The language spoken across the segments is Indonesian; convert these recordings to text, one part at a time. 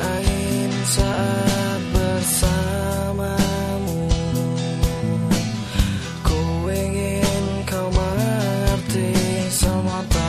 Ain saat bersamamu. Ku ingin kau mengerti semata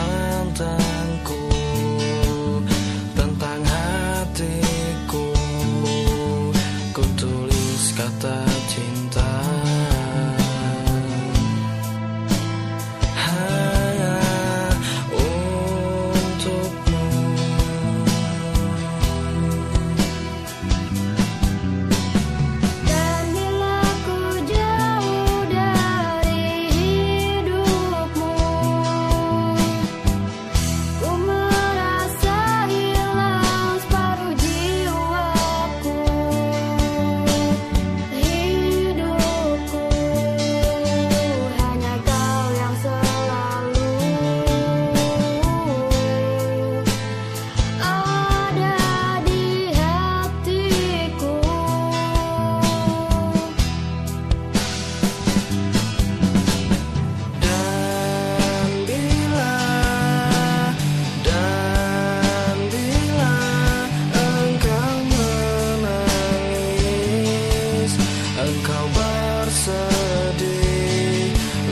engkau bersedih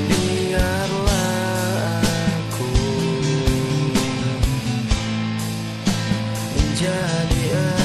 biarlah aku menjadi